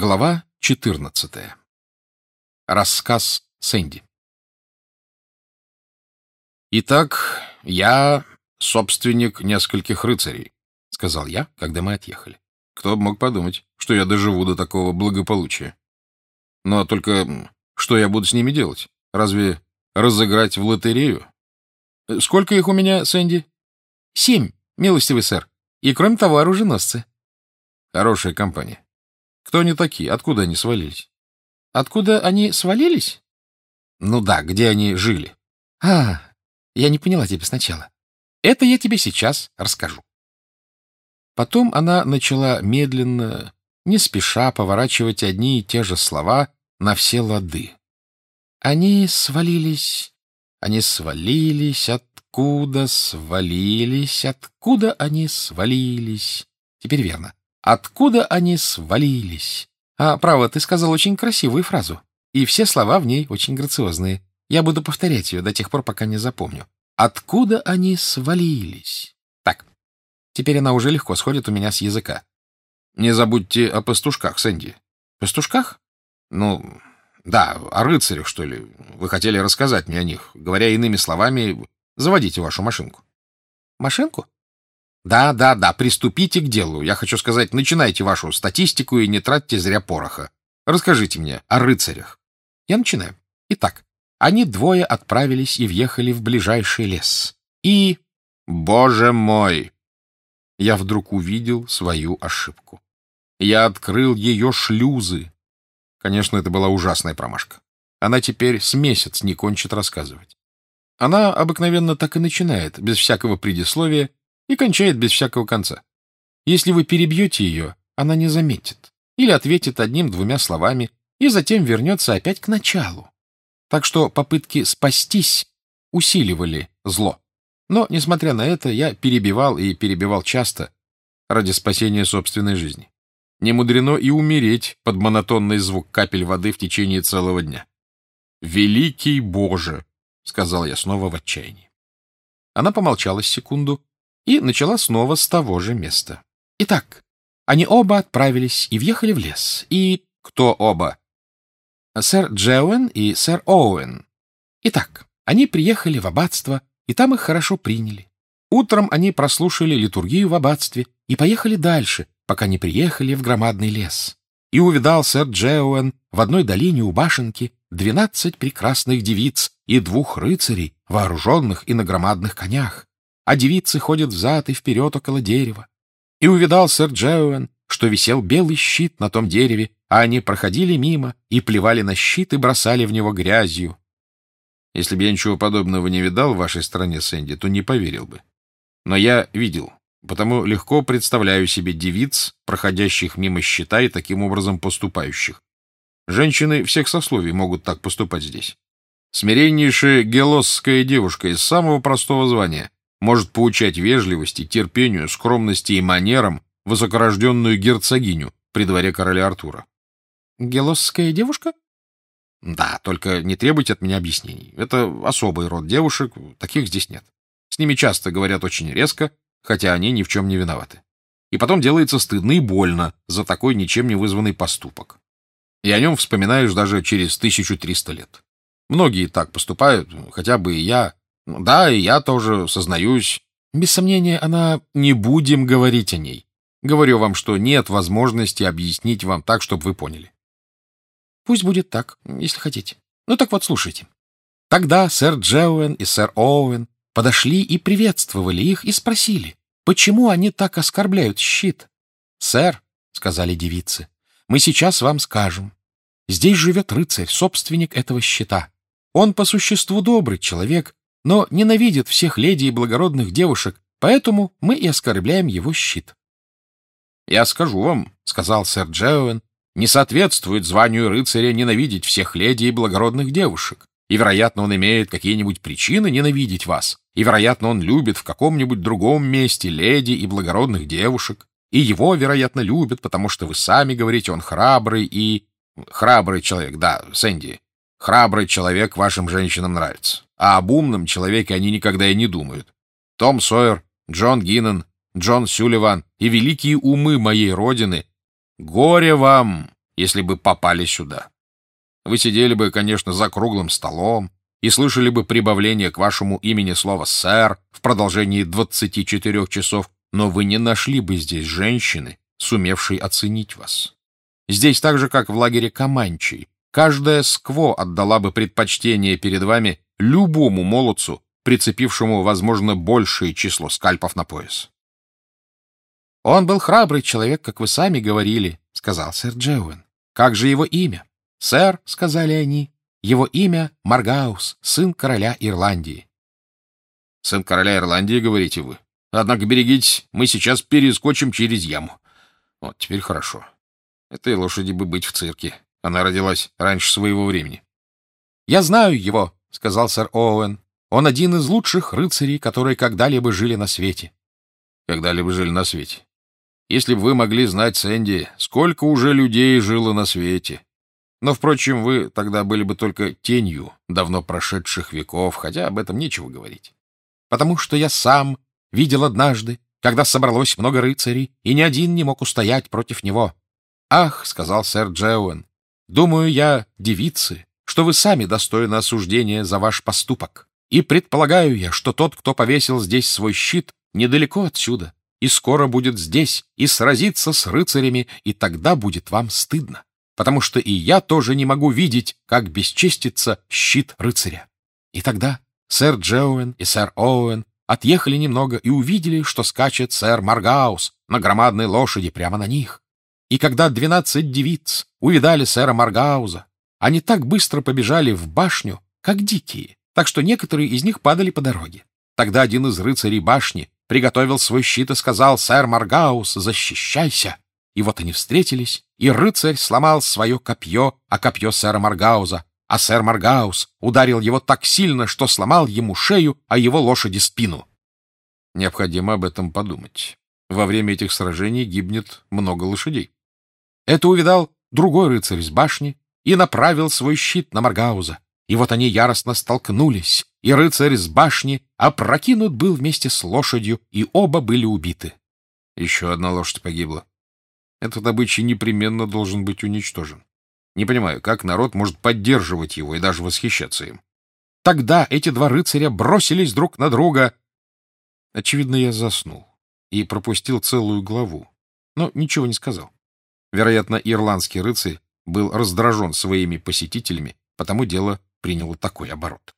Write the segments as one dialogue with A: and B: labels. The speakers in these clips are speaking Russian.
A: Глава 14. Рассказ Сэнди. «Итак, я собственник нескольких рыцарей», — сказал я, когда мы отъехали. Кто бы мог подумать, что я доживу до такого благополучия. А только что я буду с ними делать? Разве разыграть в лотерею? Сколько их у меня, Сэнди? Семь, милостивый сэр. И, кроме того, оруженосцы. Хорошая компания. Кто они такие? Откуда они свалились? Откуда они свалились? Ну да, где они жили? А, я не поняла тебя сначала. Это я тебе сейчас расскажу. Потом она начала медленно, не спеша поворачивать одни и те же слова на все лады. Они свалились, они свалились, откуда свалились, откуда они свалились. Теперь верно. Откуда они свалились? А, право, ты сказал очень красивую фразу. И все слова в ней очень грациозные. Я буду повторять ее до тех пор, пока не запомню. Откуда они свалились? Так, теперь она уже легко сходит у меня с языка. Не забудьте о пастушках, Сэнди. Пастушках? Ну, да, о рыцарях, что ли. Вы хотели рассказать мне о них. Говоря иными словами, заводите вашу машинку. Машинку? Да, да, да, приступите к делу. Я хочу сказать, начинайте вашу статистику и не тратьте зря пороха. Расскажите мне о рыцарях. Я начинаю. Итак, они двое отправились и въехали в ближайший лес. И... Боже мой! Я вдруг увидел свою ошибку. Я открыл ее шлюзы. Конечно, это была ужасная промашка. Она теперь с месяц не кончит рассказывать. Она обыкновенно так и начинает, без всякого предисловия, и кончает без всякого конца. Если вы перебьете ее, она не заметит или ответит одним-двумя словами и затем вернется опять к началу. Так что попытки спастись усиливали зло. Но, несмотря на это, я перебивал и перебивал часто ради спасения собственной жизни. Не мудрено и умереть под монотонный звук капель воды в течение целого дня. «Великий Боже!» — сказал я снова в отчаянии. Она помолчала секунду, и начала снова с того же места. Итак, они оба отправились и въехали в лес. И кто оба? Сэр Джоуэн и сэр Оуэн. Итак, они приехали в аббатство, и там их хорошо приняли. Утром они прослушали литургию в аббатстве и поехали дальше, пока не приехали в громадный лес. И увидал сэр Джоуэн в одной долине у башенки двенадцать прекрасных девиц и двух рыцарей, вооруженных и на громадных конях а девицы ходят взад и вперед около дерева. И увидал сэр Джоуэн, что висел белый щит на том дереве, а они проходили мимо и плевали на щит и бросали в него грязью. Если бы я ничего подобного не видал в вашей стране, Сэнди, то не поверил бы. Но я видел, потому легко представляю себе девиц, проходящих мимо щита и таким образом поступающих. Женщины всех сословий могут так поступать здесь. Смиреннейшая гелосская девушка из самого простого звания — может поучать вежливости, терпению, скромности и манерам высокорожденную герцогиню при дворе короля Артура. Гелосская девушка? Да, только не требуйте от меня объяснений. Это особый род девушек, таких здесь нет. С ними часто говорят очень резко, хотя они ни в чем не виноваты. И потом делается стыдно и больно за такой ничем не вызванный поступок. И о нем вспоминаешь даже через 1300 лет. Многие так поступают, хотя бы и я, да, и я тоже сознаюсь. Без сомнения, она... Не будем говорить о ней. Говорю вам, что нет возможности объяснить вам так, чтобы вы поняли. Пусть будет так, если хотите. Ну так вот, слушайте. Тогда сэр Джоуэн и сэр Оуэн подошли и приветствовали их и спросили, почему они так оскорбляют щит. «Сэр», — сказали девицы, — «мы сейчас вам скажем. Здесь живет рыцарь, собственник этого щита. Он по существу добрый человек но ненавидит всех леди и благородных девушек, поэтому мы и оскорбляем его щит. — Я скажу вам, — сказал сэр Джоуэн, — не соответствует званию рыцаря ненавидеть всех леди и благородных девушек, и, вероятно, он имеет какие-нибудь причины ненавидеть вас, и, вероятно, он любит в каком-нибудь другом месте леди и благородных девушек, и его, вероятно, любят, потому что вы сами говорите, он храбрый и... Храбрый человек, да, Сэнди. Храбрый человек вашим женщинам нравится а об умном человеке они никогда и не думают. Том Сойер, Джон Гиннон, Джон Сюливан и великие умы моей родины. Горе вам, если бы попали сюда. Вы сидели бы, конечно, за круглым столом и слышали бы прибавление к вашему имени слова «сэр» в продолжении 24 часов, но вы не нашли бы здесь женщины, сумевшей оценить вас. Здесь так же, как в лагере Каманчей, каждая скво отдала бы предпочтение перед вами любому молодцу, прицепившему, возможно, большее число скальпов на пояс. «Он был храбрый человек, как вы сами говорили», — сказал сэр Джоуэн. «Как же его имя?» «Сэр», — сказали они, — «его имя Маргаус, сын короля Ирландии». «Сын короля Ирландии, говорите вы? Однако берегитесь, мы сейчас перескочим через яму. Вот, теперь хорошо. Этой лошади бы быть в цирке. Она родилась раньше своего времени».
B: «Я знаю его», — сказал сэр Оуэн. «Он один из лучших рыцарей, которые когда-либо жили на свете».
A: «Когда-либо жили на свете. Если бы вы могли знать, Сэнди, сколько уже людей жило на свете. Но, впрочем, вы тогда были бы только тенью давно прошедших веков, хотя об этом нечего говорить.
B: Потому что я сам видел однажды, когда собралось много рыцарей, и ни один не мог устоять против него. «Ах», — сказал сэр Джеуэн, — «думаю я, девицы, что вы сами достойны осуждения за ваш поступок. И предполагаю я, что тот, кто повесил здесь свой щит, недалеко отсюда, и скоро будет здесь и сразится с рыцарями, и тогда будет вам стыдно, потому что и я тоже не могу видеть, как бесчестится щит рыцаря. И тогда сэр Джоуэн и сэр Оуэн отъехали немного и увидели, что скачет сэр Маргаус на громадной лошади прямо на них. И когда двенадцать девиц увидали сэра Маргауза, они так быстро побежали в башню, как дикие, так что некоторые из них падали по дороге. Тогда один из рыцарей башни приготовил свой щит и сказал, «Сэр Маргаус, защищайся!» И вот они встретились, и рыцарь сломал свое копье, а копье сэра Маргауза, а сэр Маргаус ударил его так сильно, что сломал ему шею, а его лошади спину.
A: Необходимо об этом подумать. Во время этих сражений гибнет много лошадей.
B: Это увидал другой рыцарь с башни и направил свой щит на Маргауза. И вот они яростно столкнулись, и рыцарь с башни опрокинут был вместе с лошадью, и оба были убиты.
A: Еще одна лошадь погибла. Этот обычай непременно должен быть уничтожен. Не понимаю, как народ может поддерживать его и даже восхищаться им.
B: Тогда эти два рыцаря бросились друг на друга.
A: Очевидно, я заснул и пропустил целую главу, но ничего не сказал. Вероятно, ирландский рыцарь был раздражен своими посетителями, потому дело приняло такой оборот.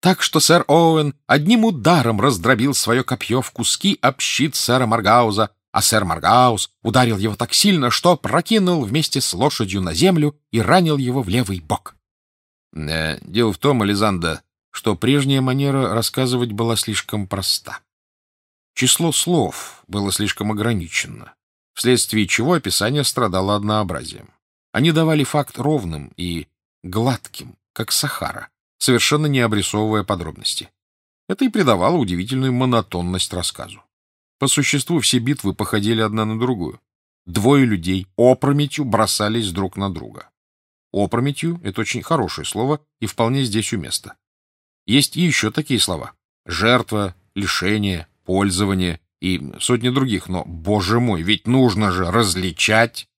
B: Так что сэр Оуэн одним ударом раздробил свое копье в куски об щит сэра Маргауза, а сэр Маргаус ударил его так сильно, что прокинул вместе с лошадью на землю и ранил его в левый бок.
A: Э, дело в том, Ализанда, что прежняя манера рассказывать была слишком проста. Число слов было слишком ограничено, вследствие чего описание страдало однообразием. Они давали факт ровным и гладким, как Сахара, совершенно не обрисовывая подробности. Это и придавало удивительную монотонность рассказу. По существу все битвы походили одна на другую. Двое людей опрометью бросались друг на друга. Опрометью — это очень хорошее слово и вполне здесь у места. Есть и еще такие слова. Жертва, лишение, пользование и сотни других, но, боже мой, ведь нужно же различать.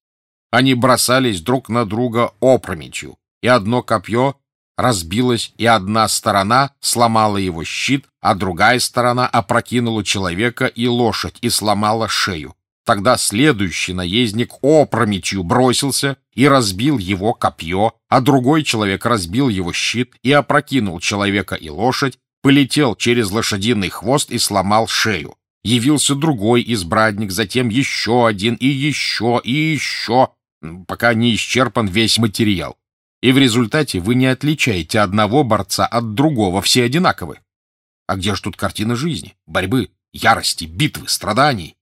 A: Они бросались друг на друга опрометью, и одно копье разбилась, и одна сторона сломала его щит, а другая сторона опрокинула человека и лошадь и сломала шею. Тогда следующий наездник опрометью бросился и разбил его копье, а другой человек разбил его щит и опрокинул человека и лошадь, полетел через лошадиный хвост и сломал шею. Явился другой избранник, затем еще один и еще и еще, пока не исчерпан весь материал и в результате вы не отличаете одного борца от другого, все одинаковы. А где же тут картина жизни, борьбы, ярости, битвы, страданий?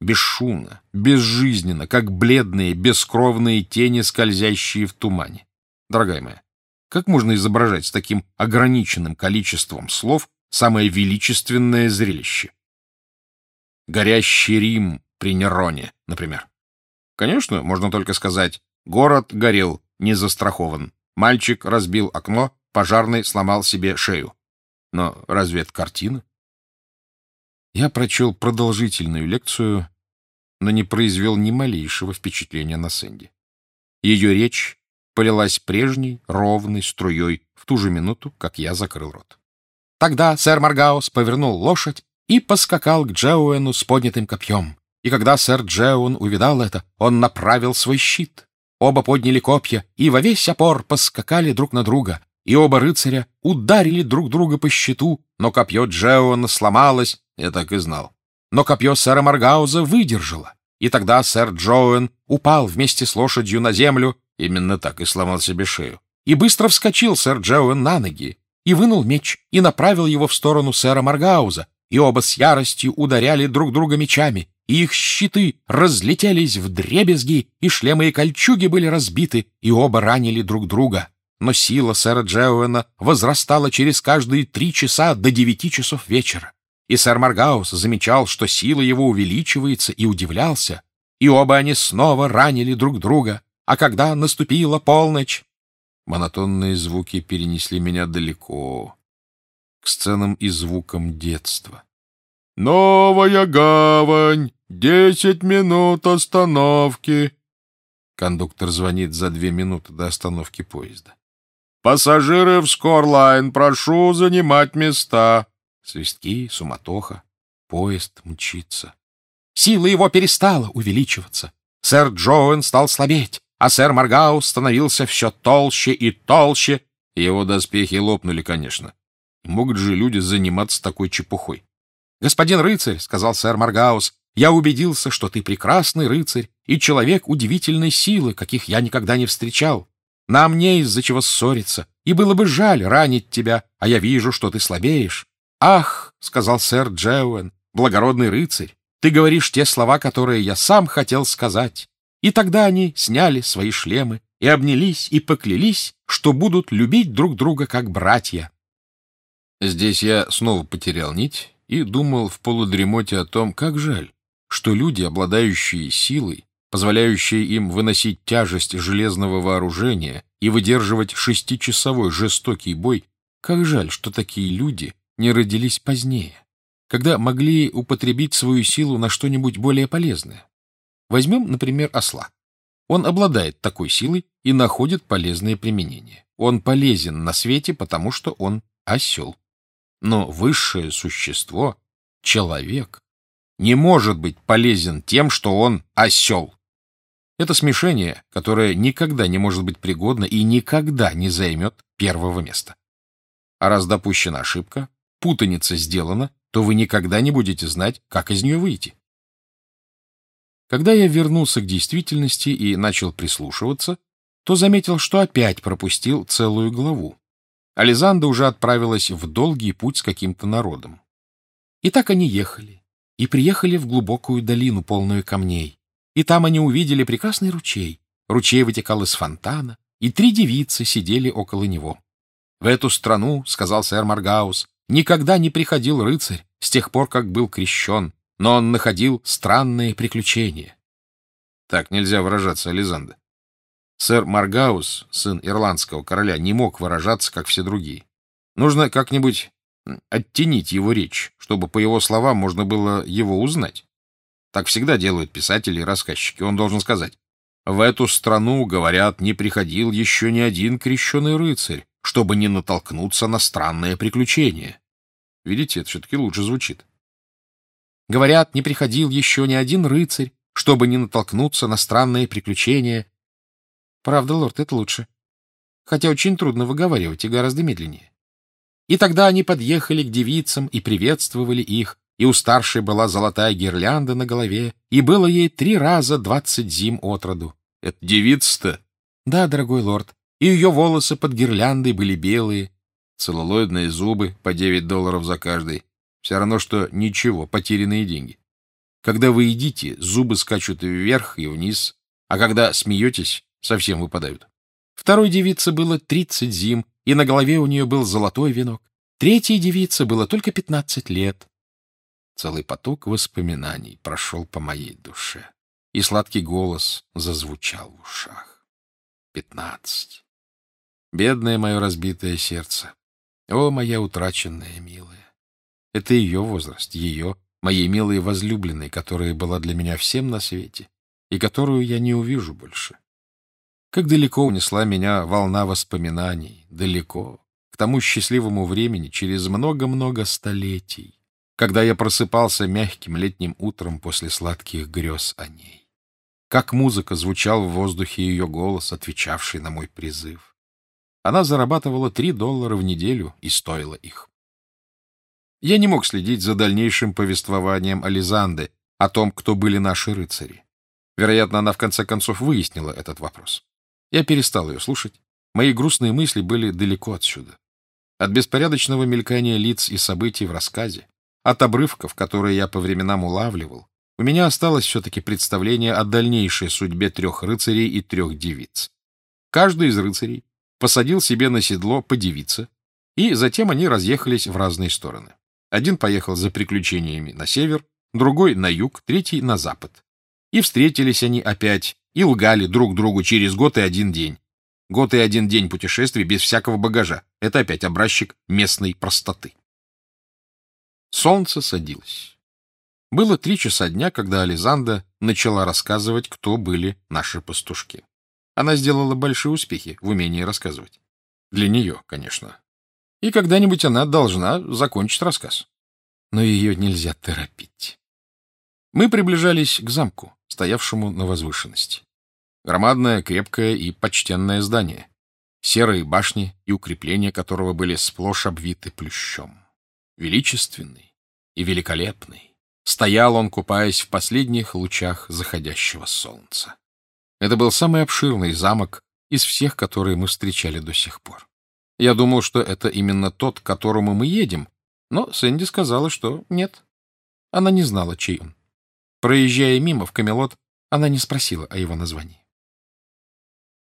A: Бесшумно, безжизненно, как бледные, бескровные тени, скользящие в тумане. Дорогая моя, как можно изображать с таким ограниченным количеством слов самое величественное зрелище? Горящий Рим при Нероне, например. Конечно, можно только сказать «город горел, не застрахован. Мальчик разбил окно, пожарный сломал себе шею. Но разве это картина? Я прочел продолжительную лекцию, но не произвел ни малейшего впечатления на Сэнди.
B: Ее речь полилась прежней ровной струей в ту же минуту, как я закрыл рот. Тогда сэр Маргаус повернул лошадь и поскакал к Джеуэну с поднятым копьем. И когда сэр Джеуэн увидал это, он направил свой щит. Оба подняли копья и во весь опор поскакали друг на друга, и оба рыцаря ударили друг друга по щиту, но копье Джеуэна сломалось, я так и знал. Но копье сэра Маргауза выдержало, и тогда сэр Джоуэн упал вместе с лошадью на землю, именно так и сломал себе шею. И быстро вскочил сэр Джоуэн на ноги, и вынул меч, и направил его в сторону сэра Маргауза, и оба с яростью ударяли друг друга мечами, и их щиты разлетелись в дребезги, и шлемы и кольчуги были разбиты, и оба ранили друг друга. Но сила сэра Джоуэна возрастала через каждые три часа до девяти часов вечера. И сэр Маргаус замечал, что сила его увеличивается, и удивлялся. И оба они снова ранили друг друга. А когда наступила полночь... Монотонные звуки перенесли меня далеко, к сценам и звукам детства. «Новая гавань! Десять минут остановки!» Кондуктор звонит за две минуты до остановки поезда. «Пассажиры в Скорлайн, прошу занимать места!» Свистки, суматоха. Поезд мчится. Сила его перестала увеличиваться. Сэр Джоуэн стал слабеть, а сэр Маргаус становился все толще и толще. Его доспехи лопнули, конечно. Могут же люди заниматься такой чепухой. «Господин рыцарь», — сказал сэр Маргаус, — «я убедился, что ты прекрасный рыцарь и человек удивительной силы, каких я никогда не встречал. Нам не из-за чего ссориться, и было бы жаль ранить тебя, а я вижу, что ты слабеешь. «Ах!» — сказал сэр Джеуэн, благородный рыцарь, «ты говоришь те слова, которые я сам хотел сказать». И тогда они сняли свои шлемы и обнялись и поклялись, что будут любить друг друга как братья. Здесь я снова потерял нить и думал в полудремоте о том, как жаль, что люди, обладающие силой, позволяющие им выносить тяжесть железного вооружения и выдерживать шестичасовой жестокий бой, как жаль, что такие люди не родились позднее, когда могли употребить свою силу на что-нибудь более полезное. Возьмем, например, осла. Он обладает такой силой и находит полезное применение. Он полезен на свете, потому что он осел. Но высшее существо, человек, не может быть полезен тем, что он осел. Это смешение, которое никогда не может быть пригодно и никогда не займет первого места. А раз допущена ошибка, путаница сделана, то вы никогда не будете знать, как из нее выйти. Когда я вернулся к действительности и начал прислушиваться, то заметил, что опять пропустил целую главу. Ализанда уже отправилась в долгий путь с каким-то народом. И так они ехали, и приехали в глубокую долину, полную камней. И там они увидели прекрасный ручей. Ручей вытекал из фонтана, и три девицы сидели около него. — В эту страну, — сказал сэр Маргаус, Никогда не приходил рыцарь с тех пор, как был крещен, но он находил странные приключения. Так нельзя выражаться, Ализанда. Сэр Маргаус, сын ирландского короля, не мог выражаться, как все другие. Нужно как-нибудь оттенить его речь, чтобы, по его словам, можно было его узнать. Так всегда делают писатели и рассказчики. Он должен сказать, в эту страну, говорят, не приходил еще ни один крещеный рыцарь, чтобы не натолкнуться на странное приключение. Видите, это все-таки лучше звучит. Говорят, не приходил еще ни один рыцарь, чтобы не натолкнуться на странное приключение. Правда, лорд, это лучше. Хотя очень трудно выговаривать и гораздо медленнее. И тогда они подъехали к девицам и приветствовали их, и у старшей была золотая гирлянда на голове, и было ей три раза двадцать зим от роду. — Это девица-то? — Да, дорогой лорд, и ее волосы под гирляндой были белые, целлулоидные зубы по 9 долларов за каждый. Все равно, что ничего, потерянные деньги. Когда вы едите, зубы скачут вверх и вниз, а когда смеетесь, совсем выпадают. Второй девице было 30 зим, и на голове у нее был золотой венок. Третьей девице было только 15 лет. Целый поток воспоминаний прошел по моей душе, и сладкий голос зазвучал в ушах. Пятнадцать. Бедное мое разбитое сердце. О, моя утраченная милая! Это ее возраст, ее, моей милой возлюбленной, которая была для меня всем на свете и которую я не увижу больше. Как далеко унесла меня волна воспоминаний, далеко, к тому счастливому времени, через много-много столетий, когда я просыпался мягким летним утром после сладких грез о ней. Как музыка звучал в воздухе ее голос, отвечавший на мой призыв. Она зарабатывала три доллара в неделю и стоила их. Я не мог следить за дальнейшим повествованием Ализанды о том, кто были наши рыцари. Вероятно, она в конце концов выяснила этот вопрос. Я перестал ее слушать. Мои грустные мысли были далеко отсюда. От беспорядочного мелькания лиц и событий в рассказе, от обрывков, которые я по временам улавливал, у меня осталось все-таки представление о дальнейшей судьбе трех рыцарей и трех девиц. Каждый из рыцарей посадил себе на седло по девице, и затем они разъехались в разные стороны. Один поехал за приключениями на север, другой — на юг, третий — на запад. И встретились они опять, и лгали друг другу через год и один день. Год и один день путешествий без всякого багажа. Это опять образчик местной простоты. Солнце садилось. Было три часа дня, когда Ализанда начала рассказывать, кто были наши пастушки. Она сделала большие успехи в умении рассказывать. Для нее, конечно. И когда-нибудь она должна закончить рассказ. Но ее нельзя торопить. Мы приближались к замку, стоявшему на возвышенности. Громадное, крепкое и почтенное здание, серые башни и укрепления которого были сплошь обвиты плющом. Величественный и великолепный. Стоял он, купаясь в последних лучах заходящего солнца. Это был самый обширный замок из всех, которые мы встречали до сих пор. Я думал, что это именно тот, к которому мы едем, но Сэнди сказала, что нет. Она не знала, чей он. Проезжая мимо в Камелот, она не спросила о его названии.